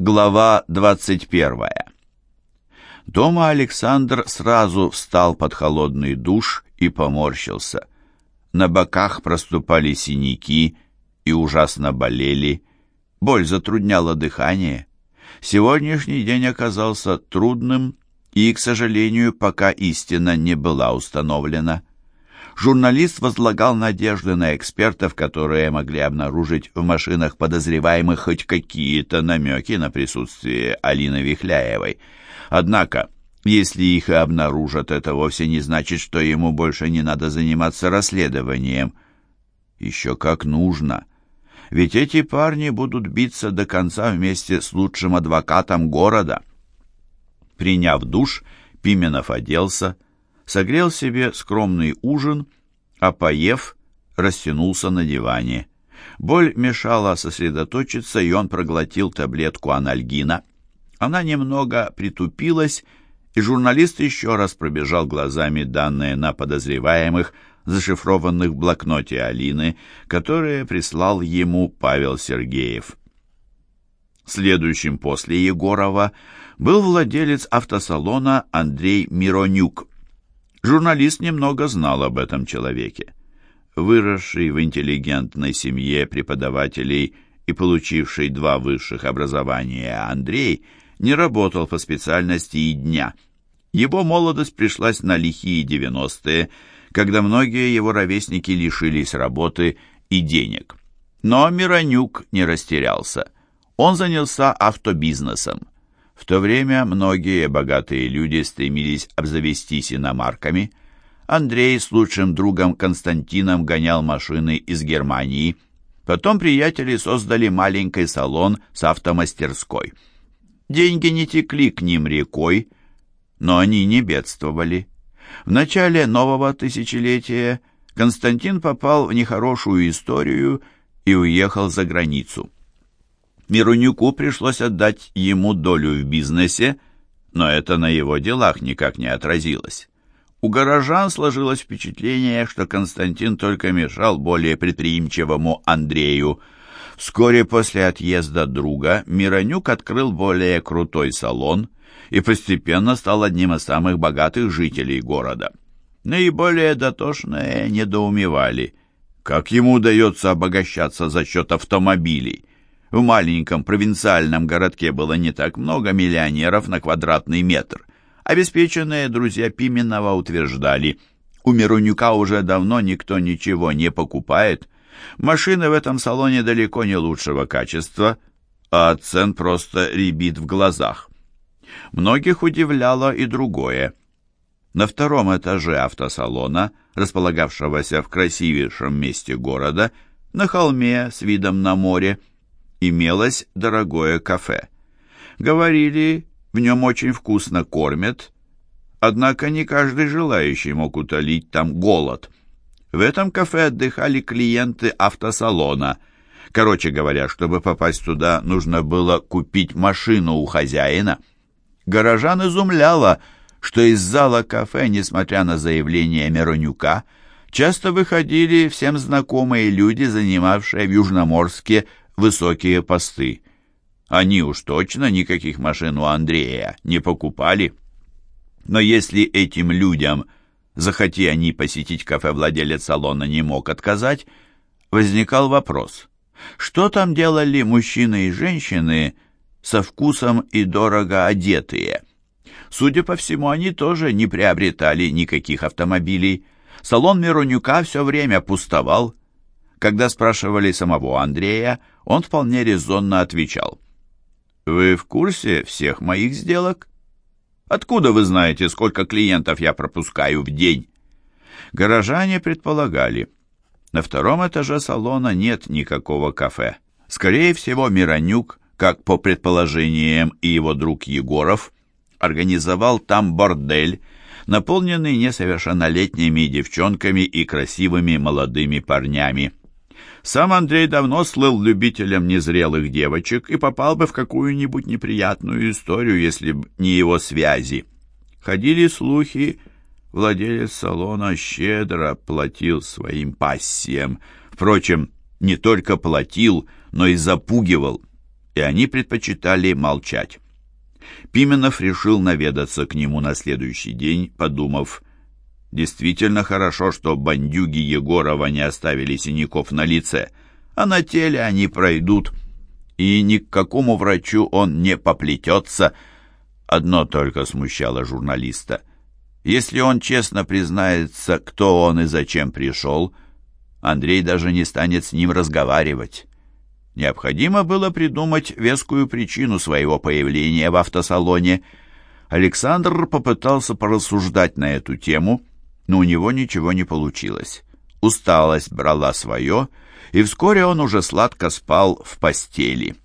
Глава 21. Дома Александр сразу встал под холодный душ и поморщился. На боках проступали синяки и ужасно болели. Боль затрудняла дыхание. Сегодняшний день оказался трудным, и, к сожалению, пока истина не была установлена журналист возлагал надежды на экспертов, которые могли обнаружить в машинах подозреваемых хоть какие-то намеки на присутствие Алины Вихляевой. Однако, если их и обнаружат, это вовсе не значит, что ему больше не надо заниматься расследованием. Еще как нужно. Ведь эти парни будут биться до конца вместе с лучшим адвокатом города. Приняв душ, Пименов оделся, согрел себе скромный ужин, а поев, растянулся на диване. Боль мешала сосредоточиться, и он проглотил таблетку анальгина. Она немного притупилась, и журналист еще раз пробежал глазами данные на подозреваемых, зашифрованных в блокноте Алины, которые прислал ему Павел Сергеев. Следующим после Егорова был владелец автосалона Андрей Миронюк. Журналист немного знал об этом человеке. Выросший в интеллигентной семье преподавателей и получивший два высших образования Андрей не работал по специальности и дня. Его молодость пришлась на лихие девяностые, когда многие его ровесники лишились работы и денег. Но Миронюк не растерялся. Он занялся автобизнесом. В то время многие богатые люди стремились обзавестись иномарками. Андрей с лучшим другом Константином гонял машины из Германии. Потом приятели создали маленький салон с автомастерской. Деньги не текли к ним рекой, но они не бедствовали. В начале нового тысячелетия Константин попал в нехорошую историю и уехал за границу. Миронюку пришлось отдать ему долю в бизнесе, но это на его делах никак не отразилось. У горожан сложилось впечатление, что Константин только мешал более предприимчивому Андрею. Вскоре после отъезда друга Миронюк открыл более крутой салон и постепенно стал одним из самых богатых жителей города. Наиболее дотошные недоумевали, как ему удается обогащаться за счет автомобилей – в маленьком провинциальном городке было не так много миллионеров на квадратный метр. Обеспеченные друзья Пименова утверждали, у Миронюка уже давно никто ничего не покупает. Машины в этом салоне далеко не лучшего качества, а цен просто рябит в глазах. Многих удивляло и другое. На втором этаже автосалона, располагавшегося в красивейшем месте города, на холме с видом на море, имелось дорогое кафе. Говорили, в нем очень вкусно кормят, однако не каждый желающий мог утолить там голод. В этом кафе отдыхали клиенты автосалона. Короче говоря, чтобы попасть туда, нужно было купить машину у хозяина. Горожан изумляло, что из зала кафе, несмотря на заявление Миронюка, часто выходили всем знакомые люди, занимавшие в Южноморске высокие посты. Они уж точно никаких машин у Андрея не покупали. Но если этим людям, захоти они посетить кафе, владелец салона не мог отказать, возникал вопрос, что там делали мужчины и женщины со вкусом и дорого одетые? Судя по всему, они тоже не приобретали никаких автомобилей. Салон Миронюка все время пустовал, когда спрашивали самого Андрея, он вполне резонно отвечал. «Вы в курсе всех моих сделок? Откуда вы знаете, сколько клиентов я пропускаю в день?» Горожане предполагали, на втором этаже салона нет никакого кафе. Скорее всего, Миронюк, как по предположениям и его друг Егоров, организовал там бордель, наполненный несовершеннолетними девчонками и красивыми молодыми парнями. Сам Андрей давно слыл любителем незрелых девочек и попал бы в какую-нибудь неприятную историю, если бы не его связи. Ходили слухи, владелец салона щедро платил своим пассиям. Впрочем, не только платил, но и запугивал. и они предпочитали молчать. Пименов решил наведаться к нему на следующий день, подумав, действительно хорошо, что бандюги Егорова не оставили синяков на лице, а на теле они пройдут, и ни к какому врачу он не поплетется. Одно только смущало журналиста. Если он честно признается, кто он и зачем пришел, Андрей даже не станет с ним разговаривать. Необходимо было придумать вескую причину своего появления в автосалоне. Александр попытался порассуждать на эту тему, но у него ничего не получилось. Усталость брала свое, и вскоре он уже сладко спал в постели.